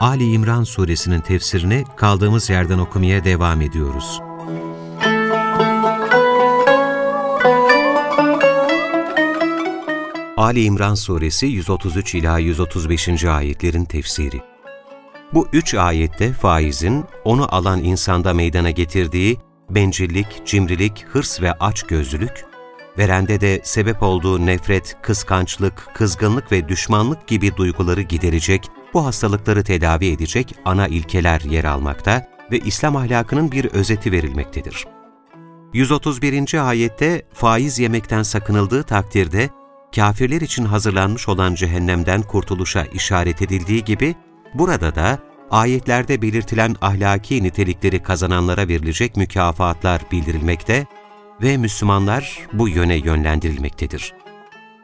Ali İmran suresinin tefsirini kaldığımız yerden okumaya devam ediyoruz. Ali İmran suresi 133 ila 135. ayetlerin tefsiri. Bu üç ayette faizin onu alan insanda meydana getirdiği bencillik, cimrilik, hırs ve açgözlülük, verende de sebep olduğu nefret, kıskançlık, kızgınlık ve düşmanlık gibi duyguları giderecek, bu hastalıkları tedavi edecek ana ilkeler yer almakta ve İslam ahlakının bir özeti verilmektedir. 131. ayette faiz yemekten sakınıldığı takdirde, kafirler için hazırlanmış olan cehennemden kurtuluşa işaret edildiği gibi, burada da ayetlerde belirtilen ahlaki nitelikleri kazananlara verilecek mükafatlar bildirilmekte ve Müslümanlar bu yöne yönlendirilmektedir.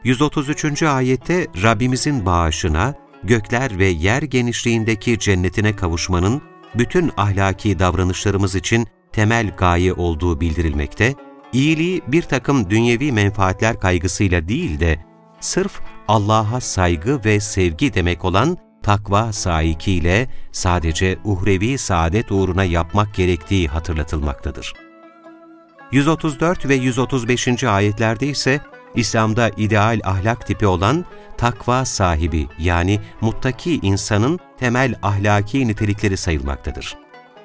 133. ayette Rabbimizin bağışına, gökler ve yer genişliğindeki cennetine kavuşmanın bütün ahlaki davranışlarımız için temel gaye olduğu bildirilmekte, iyiliği bir takım dünyevi menfaatler kaygısıyla değil de sırf Allah'a saygı ve sevgi demek olan takva saikiyle sadece uhrevi saadet uğruna yapmak gerektiği hatırlatılmaktadır. 134 ve 135. ayetlerde ise İslam'da ideal ahlak tipi olan takva sahibi yani muttaki insanın temel ahlaki nitelikleri sayılmaktadır.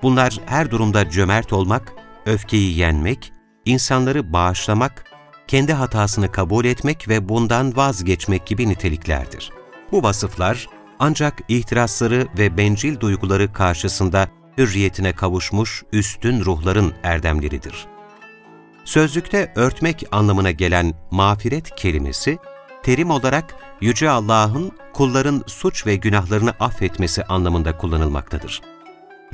Bunlar her durumda cömert olmak, öfkeyi yenmek, insanları bağışlamak, kendi hatasını kabul etmek ve bundan vazgeçmek gibi niteliklerdir. Bu vasıflar ancak ihtirasları ve bencil duyguları karşısında hürriyetine kavuşmuş üstün ruhların erdemleridir. Sözlükte örtmek anlamına gelen mağfiret kelimesi, terim olarak Yüce Allah'ın kulların suç ve günahlarını affetmesi anlamında kullanılmaktadır.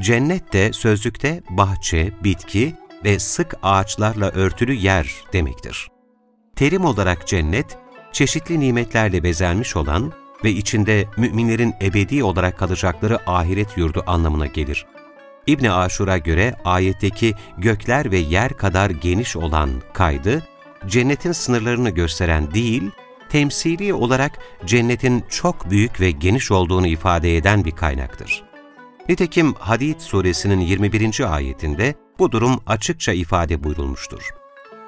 Cennet de sözlükte bahçe, bitki ve sık ağaçlarla örtülü yer demektir. Terim olarak cennet, çeşitli nimetlerle bezenmiş olan ve içinde müminlerin ebedi olarak kalacakları ahiret yurdu anlamına gelir. İbni Aşur'a göre ayetteki gökler ve yer kadar geniş olan kaydı, cennetin sınırlarını gösteren değil, temsili olarak cennetin çok büyük ve geniş olduğunu ifade eden bir kaynaktır. Nitekim Hadid suresinin 21. ayetinde bu durum açıkça ifade buyurulmuştur.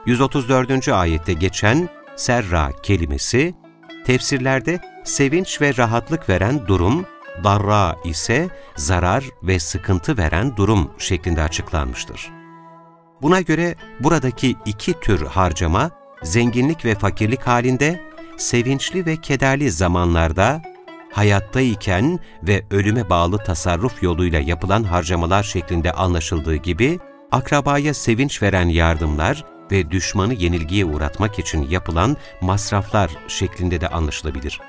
134. ayette geçen serra kelimesi, tefsirlerde sevinç ve rahatlık veren durum, darra ise zarar ve sıkıntı veren durum şeklinde açıklanmıştır. Buna göre buradaki iki tür harcama, zenginlik ve fakirlik halinde, sevinçli ve kederli zamanlarda, hayattayken ve ölüme bağlı tasarruf yoluyla yapılan harcamalar şeklinde anlaşıldığı gibi, akrabaya sevinç veren yardımlar ve düşmanı yenilgiye uğratmak için yapılan masraflar şeklinde de anlaşılabilir.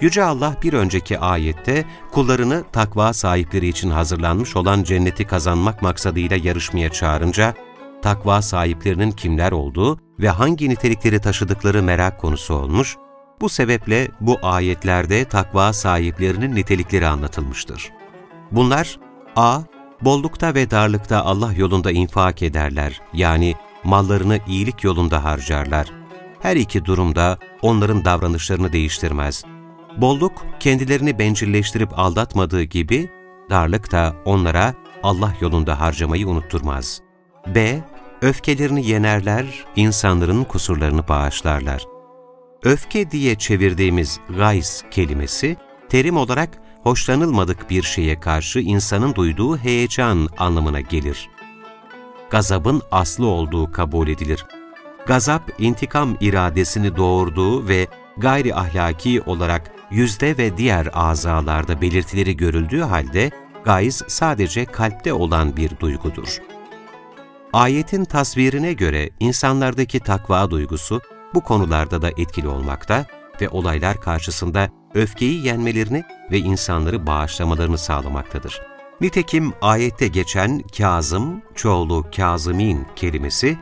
Yüce Allah bir önceki ayette kullarını takva sahipleri için hazırlanmış olan cenneti kazanmak maksadıyla yarışmaya çağırınca, takva sahiplerinin kimler olduğu ve hangi nitelikleri taşıdıkları merak konusu olmuş, bu sebeple bu ayetlerde takva sahiplerinin nitelikleri anlatılmıştır. Bunlar, a. Bollukta ve darlıkta Allah yolunda infak ederler, yani mallarını iyilik yolunda harcarlar. Her iki durumda onların davranışlarını değiştirmez. Bolluk, kendilerini bencilleştirip aldatmadığı gibi, darlık da onlara Allah yolunda harcamayı unutturmaz. B. Öfkelerini yenerler, insanların kusurlarını bağışlarlar. Öfke diye çevirdiğimiz gays kelimesi, terim olarak hoşlanılmadık bir şeye karşı insanın duyduğu heyecan anlamına gelir. Gazabın aslı olduğu kabul edilir. Gazap, intikam iradesini doğurduğu ve gayri ahlaki olarak yüzde ve diğer azalarda belirtileri görüldüğü halde gayz sadece kalpte olan bir duygudur. Ayetin tasvirine göre insanlardaki takva duygusu bu konularda da etkili olmakta ve olaylar karşısında öfkeyi yenmelerini ve insanları bağışlamalarını sağlamaktadır. Nitekim ayette geçen Kazım, çoğulu Kazımin kelimesi,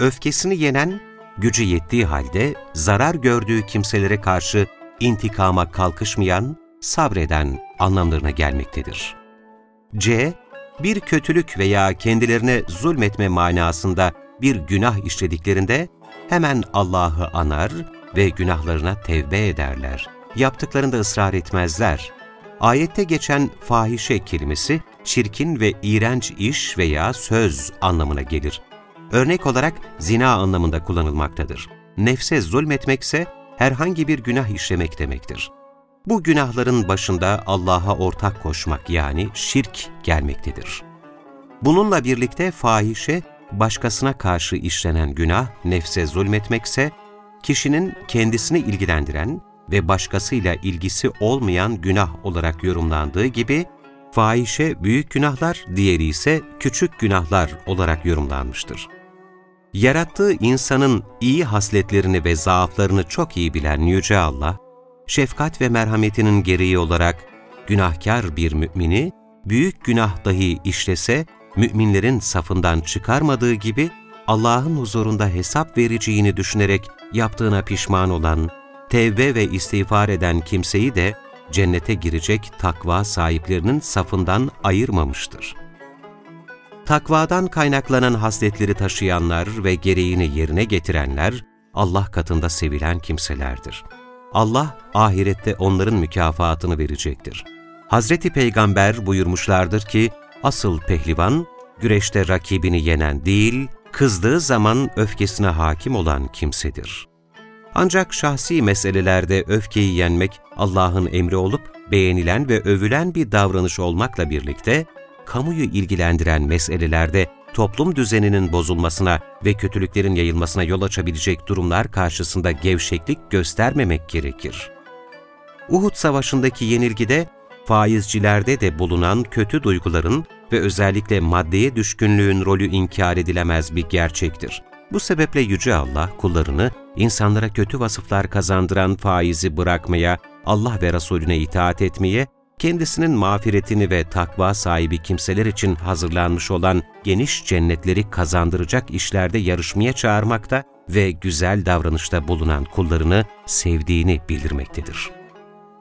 öfkesini yenen, gücü yettiği halde zarar gördüğü kimselere karşı intikama kalkışmayan, sabreden anlamlarına gelmektedir. C. Bir kötülük veya kendilerine zulmetme manasında bir günah işlediklerinde hemen Allah'ı anar ve günahlarına tevbe ederler. Yaptıklarında ısrar etmezler. Ayette geçen fahişe kelimesi, çirkin ve iğrenç iş veya söz anlamına gelir. Örnek olarak zina anlamında kullanılmaktadır. Nefse zulmetmekse herhangi bir günah işlemek demektir. Bu günahların başında Allah'a ortak koşmak yani şirk gelmektedir. Bununla birlikte fahişe, başkasına karşı işlenen günah, nefse zulmetmekse, kişinin kendisini ilgilendiren ve başkasıyla ilgisi olmayan günah olarak yorumlandığı gibi, fahişe büyük günahlar, diğeri ise küçük günahlar olarak yorumlanmıştır. Yarattığı insanın iyi hasletlerini ve zaaflarını çok iyi bilen Yüce Allah, şefkat ve merhametinin gereği olarak günahkar bir mümini, büyük günah dahi işlese, müminlerin safından çıkarmadığı gibi, Allah'ın huzurunda hesap vereceğini düşünerek yaptığına pişman olan, tevbe ve istiğfar eden kimseyi de cennete girecek takva sahiplerinin safından ayırmamıştır. Takvadan kaynaklanan hasletleri taşıyanlar ve gereğini yerine getirenler, Allah katında sevilen kimselerdir. Allah ahirette onların mükafatını verecektir. Hazreti Peygamber buyurmuşlardır ki, asıl pehlivan, güreşte rakibini yenen değil, kızdığı zaman öfkesine hakim olan kimsedir. Ancak şahsi meselelerde öfkeyi yenmek Allah'ın emri olup beğenilen ve övülen bir davranış olmakla birlikte, kamuyu ilgilendiren meselelerde toplum düzeninin bozulmasına ve kötülüklerin yayılmasına yol açabilecek durumlar karşısında gevşeklik göstermemek gerekir. Uhud Savaşı'ndaki yenilgide faizcilerde de bulunan kötü duyguların ve özellikle maddeye düşkünlüğün rolü inkar edilemez bir gerçektir. Bu sebeple Yüce Allah kullarını insanlara kötü vasıflar kazandıran faizi bırakmaya, Allah ve Resulüne itaat etmeye kendisinin mağfiretini ve takva sahibi kimseler için hazırlanmış olan geniş cennetleri kazandıracak işlerde yarışmaya çağırmakta ve güzel davranışta bulunan kullarını sevdiğini bildirmektedir.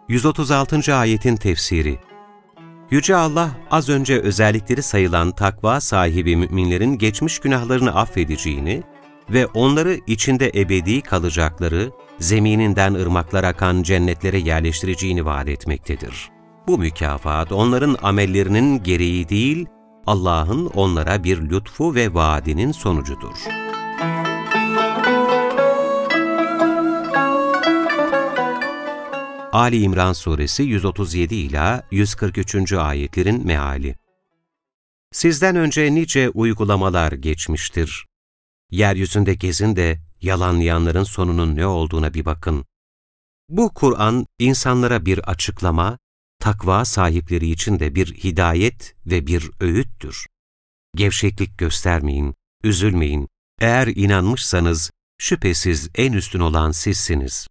136. Ayetin Tefsiri Yüce Allah, az önce özellikleri sayılan takva sahibi müminlerin geçmiş günahlarını affedeceğini ve onları içinde ebedi kalacakları, zemininden ırmaklar akan cennetlere yerleştireceğini vaat etmektedir. Bu mükafat onların amellerinin gereği değil, Allah'ın onlara bir lütfu ve vaadinin sonucudur. Ali İmran Suresi 137 ila 143. ayetlerin meali. Sizden önce nice uygulamalar geçmiştir. Yeryüzünde gezin de yalanlayanların sonunun ne olduğuna bir bakın. Bu Kur'an insanlara bir açıklama, takva sahipleri için de bir hidayet ve bir öğüttür. Gevşeklik göstermeyin, üzülmeyin. Eğer inanmışsanız şüphesiz en üstün olan sizsiniz.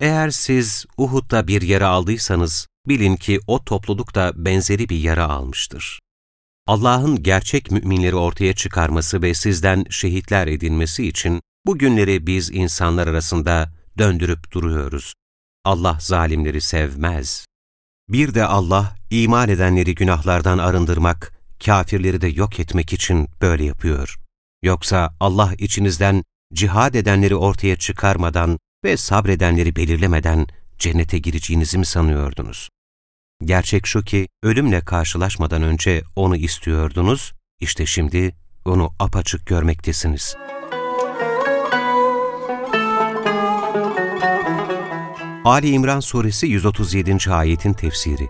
Eğer siz Uhud'da bir yara aldıysanız, bilin ki o topluluk da benzeri bir yara almıştır. Allah'ın gerçek müminleri ortaya çıkarması ve sizden şehitler edinmesi için bu günleri biz insanlar arasında döndürüp duruyoruz. Allah zalimleri sevmez. Bir de Allah, iman edenleri günahlardan arındırmak, kafirleri de yok etmek için böyle yapıyor. Yoksa Allah içinizden cihad edenleri ortaya çıkarmadan ve sabredenleri belirlemeden cennete gireceğinizi mi sanıyordunuz? Gerçek şu ki ölümle karşılaşmadan önce onu istiyordunuz, işte şimdi onu apaçık görmektesiniz. Ali İmran Suresi 137. ayetin tefsiri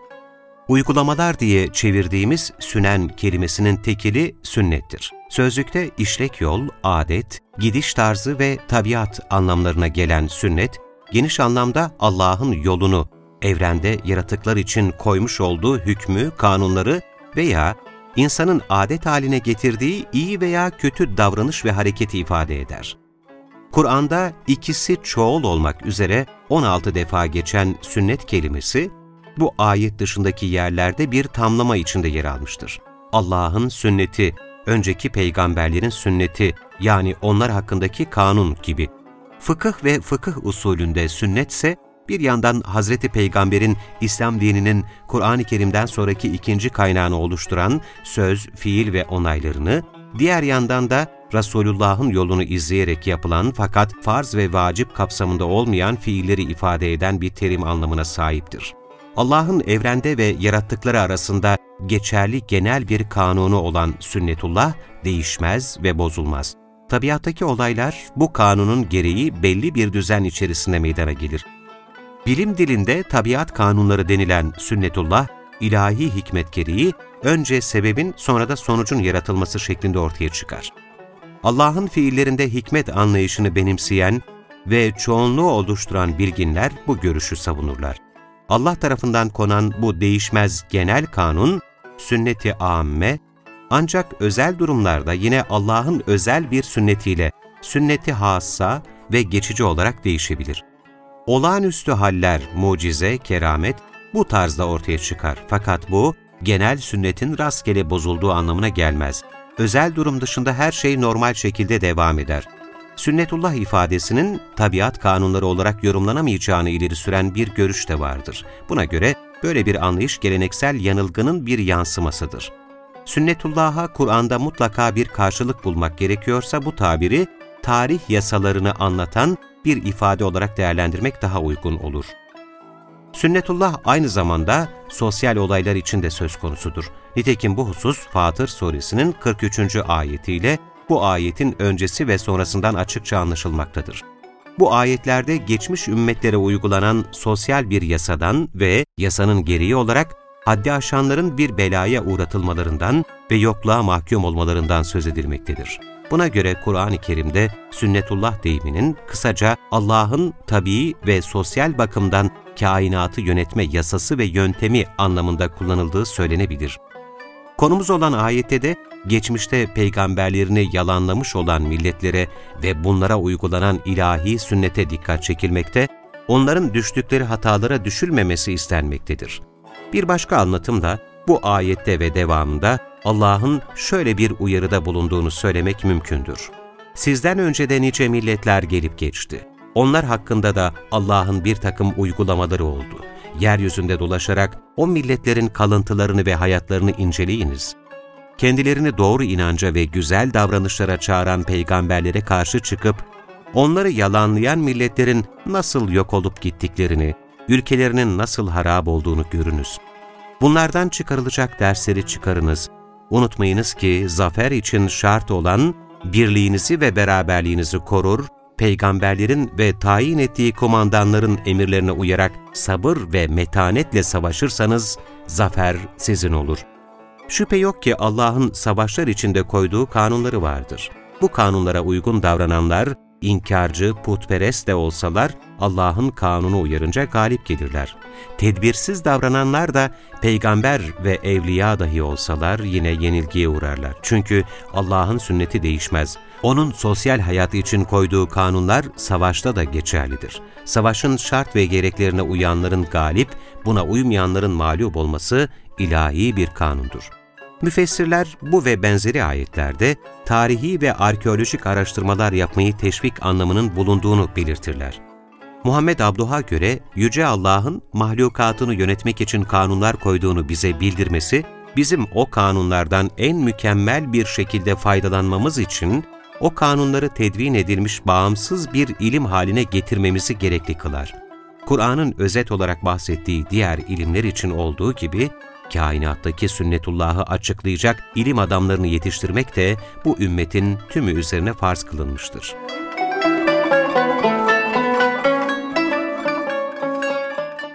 Uygulamalar diye çevirdiğimiz sünen kelimesinin tekili sünnettir. Sözlükte işlek yol, adet, gidiş tarzı ve tabiat anlamlarına gelen sünnet, geniş anlamda Allah'ın yolunu, evrende yaratıklar için koymuş olduğu hükmü, kanunları veya insanın adet haline getirdiği iyi veya kötü davranış ve hareketi ifade eder. Kur'an'da ikisi çoğul olmak üzere 16 defa geçen sünnet kelimesi, bu ayet dışındaki yerlerde bir tamlama içinde yer almıştır. Allah'ın sünneti, önceki peygamberlerin sünneti yani onlar hakkındaki kanun gibi. Fıkıh ve fıkıh usulünde sünnetse bir yandan Hazreti Peygamber'in İslam dininin Kur'an-ı Kerim'den sonraki ikinci kaynağını oluşturan söz, fiil ve onaylarını, diğer yandan da Resulullah'ın yolunu izleyerek yapılan fakat farz ve vacip kapsamında olmayan fiilleri ifade eden bir terim anlamına sahiptir. Allah'ın evrende ve yarattıkları arasında geçerli genel bir kanunu olan sünnetullah değişmez ve bozulmaz. Tabiattaki olaylar bu kanunun gereği belli bir düzen içerisinde meydana gelir. Bilim dilinde tabiat kanunları denilen sünnetullah, ilahi hikmet gereği önce sebebin sonra da sonucun yaratılması şeklinde ortaya çıkar. Allah'ın fiillerinde hikmet anlayışını benimseyen ve çoğunluğu oluşturan bilginler bu görüşü savunurlar. Allah tarafından konan bu değişmez genel kanun, sünnet-i âmme, ancak özel durumlarda yine Allah'ın özel bir sünnetiyle, sünnet-i hassa ve geçici olarak değişebilir. Olağanüstü haller, mucize, keramet bu tarzda ortaya çıkar. Fakat bu, genel sünnetin rastgele bozulduğu anlamına gelmez. Özel durum dışında her şey normal şekilde devam eder. Sünnetullah ifadesinin tabiat kanunları olarak yorumlanamayacağını ileri süren bir görüş de vardır. Buna göre böyle bir anlayış geleneksel yanılgının bir yansımasıdır. Sünnetullah'a Kur'an'da mutlaka bir karşılık bulmak gerekiyorsa bu tabiri tarih yasalarını anlatan bir ifade olarak değerlendirmek daha uygun olur. Sünnetullah aynı zamanda sosyal olaylar için de söz konusudur. Nitekim bu husus Fatır suresinin 43. ayetiyle bu ayetin öncesi ve sonrasından açıkça anlaşılmaktadır. Bu ayetlerde geçmiş ümmetlere uygulanan sosyal bir yasadan ve yasanın gereği olarak haddi aşanların bir belaya uğratılmalarından ve yokluğa mahkum olmalarından söz edilmektedir. Buna göre Kur'an-ı Kerim'de sünnetullah deyiminin kısaca Allah'ın tabii ve sosyal bakımdan kainatı yönetme yasası ve yöntemi anlamında kullanıldığı söylenebilir. Konumuz olan ayette de geçmişte peygamberlerini yalanlamış olan milletlere ve bunlara uygulanan ilahi sünnete dikkat çekilmekte, onların düştükleri hatalara düşülmemesi istenmektedir. Bir başka anlatım da bu ayette ve devamında Allah'ın şöyle bir uyarıda bulunduğunu söylemek mümkündür. Sizden önce de nice milletler gelip geçti. Onlar hakkında da Allah'ın bir takım uygulamaları oldu. Yeryüzünde dolaşarak o milletlerin kalıntılarını ve hayatlarını inceleyiniz. Kendilerini doğru inanca ve güzel davranışlara çağıran peygamberlere karşı çıkıp, onları yalanlayan milletlerin nasıl yok olup gittiklerini, ülkelerinin nasıl harap olduğunu görünüz. Bunlardan çıkarılacak dersleri çıkarınız. Unutmayınız ki zafer için şart olan birliğinizi ve beraberliğinizi korur, peygamberlerin ve tayin ettiği komandanların emirlerine uyarak sabır ve metanetle savaşırsanız zafer sizin olur. Şüphe yok ki Allah'ın savaşlar içinde koyduğu kanunları vardır. Bu kanunlara uygun davrananlar İnkarcı, putperest de olsalar Allah'ın kanunu uyarınca galip gelirler. Tedbirsiz davrananlar da peygamber ve evliya dahi olsalar yine yenilgiye uğrarlar. Çünkü Allah'ın sünneti değişmez. Onun sosyal hayatı için koyduğu kanunlar savaşta da geçerlidir. Savaşın şart ve gereklerine uyanların galip, buna uymayanların mağlup olması ilahi bir kanundur. Müfessirler bu ve benzeri ayetlerde tarihi ve arkeolojik araştırmalar yapmayı teşvik anlamının bulunduğunu belirtirler. Muhammed Abduh'a göre Yüce Allah'ın mahlukatını yönetmek için kanunlar koyduğunu bize bildirmesi, bizim o kanunlardan en mükemmel bir şekilde faydalanmamız için o kanunları tedvin edilmiş bağımsız bir ilim haline getirmemizi gerekli kılar. Kur'an'ın özet olarak bahsettiği diğer ilimler için olduğu gibi, kainattaki sünnetullahı açıklayacak ilim adamlarını yetiştirmek de bu ümmetin tümü üzerine farz kılınmıştır.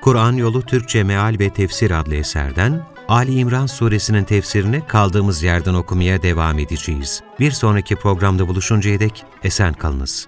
Kur'an Yolu Türkçe Meal ve Tefsir adlı eserden Ali İmran suresinin tefsirini kaldığımız yerden okumaya devam edeceğiz. Bir sonraki programda buluşuncaya dek esen kalınız.